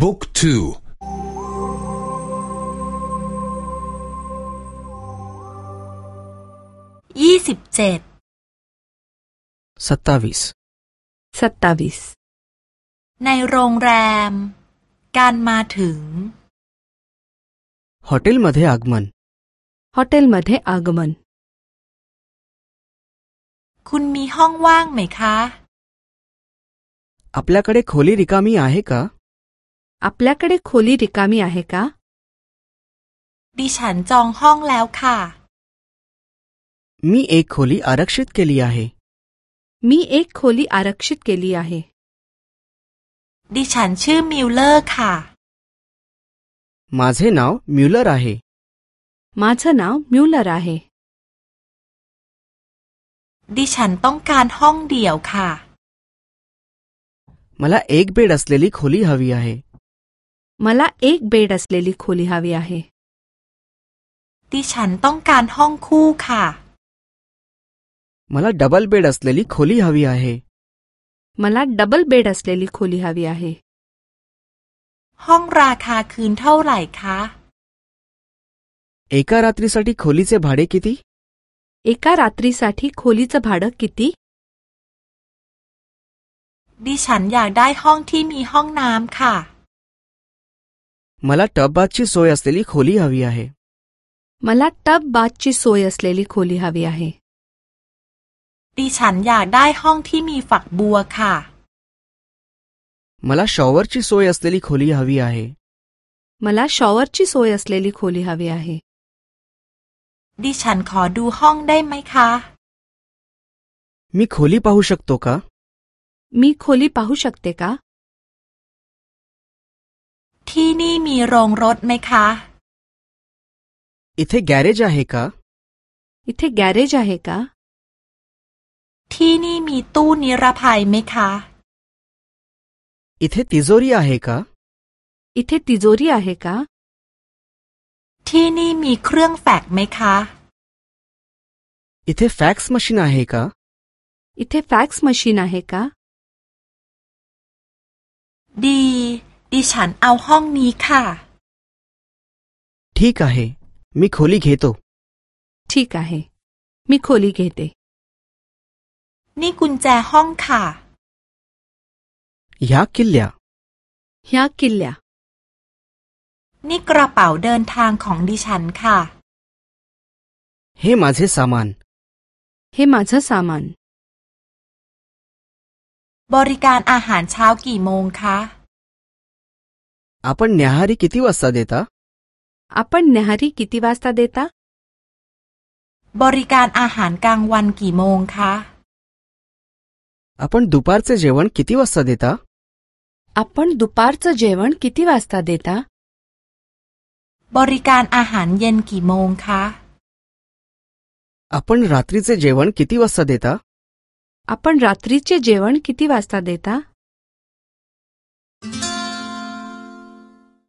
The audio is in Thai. บุกทูยี่สิบเจ็ดสตาวิสสตาวิสในโรงแรม การมาถึงโฮเทลมาเทอากมันโฮเทลมาเทอากมัน คุณมีห้องว่างไหมคะอัปลักษเด็โคลีริกามีอาเฮกา आपल्याकडे खोली रिकामी आहे का छान ดิฉันจองห้องแล้วค่ะ मी एक खोली आरक्षित केली आहे मी एक खोली आरक्षित केली आहे छान म्युलर ดิฉันชื่อมิวเลอร์ค่ะ माझे नाव म्युलर आहे माझं नाव म्युलर आहे छान तोंग कान ดิฉันต้องการห้องเดี่ยวค่ะ मला एक बेड असलेली खोली हवी आहे मला एक बेड असलेली खोली हवी आहे ती खा मला डबल बेड असलेली खोली हवी आहे मला डबल बेड असलेली खोली हवी आहे खा एका रात्रीसाठी खोलीचे भाडे किती एका रात्रीसाठी खोलीचं भाडं किती ดิฉันอยาก ได้ ห้อง ที่ มี ห้องน้ำค่ะ मला टब टबबाथची सोय असलेली खोली हवी आहे मला टब बाथची सोय असलेली खोली हवी आहे ती छान हॉंग मी फक ดิฉันอยากได้ห้องที่มีฝักบัวค่ะ मला शॉवरची सोय असलेली खोली हवी आहे मला शॉवरची सोय असलेली खोली हवी आहे छान हॉंग डाय मै ดิฉันขอดูห้องได้ไหมคะ मी खोली पाहू शकतो का मी खोली पाहू शकते का ที่นี่มีโรงรถไหมคะอิทธิแกรจ่าเฮกาอิทธิแกรจ่าเฮกาที่นี่มีตู้นิรภัยไหมคะอิทธิติโซรียาเฮกาอิทธิติโซรียาเฮกาที่นี่มีเครื่องแฟกไหมคะอิทธิแฟกซ์มัชินาเฮกาอิทธิแฟกซ์มัชินาเฮกาดีดิฉันเอาห้องนี้ค่ะ ที่กะเหมิโคลีเกโตที่กะเหมิโคลีเกเตนี่กุญแจห้องค่ะยาคิลเลียยาคิลเลียนี่กระเป๋าเดินทางของดิฉันค่ะ เฮมาเสามันเฮมาเสามัน บริการอาหารเช้ากี่โมงคะ आपण न्याहारी किती वाजता देता आपण न्याहारी किती वाजता देता आहार वन की मोंग บริการอาหารกลางวันกี่โมงคะ आपण दुपारचे जेवण किती वाजता देता आपण दुपारचं जेवण किती वाजता देता आहार येन की मोंग บริการอาหารเย็นกี่โมงคะ आपण रात्रीचे जेवण किती वाजता देता आपण रात्रीचे जेवण किती वाजता देता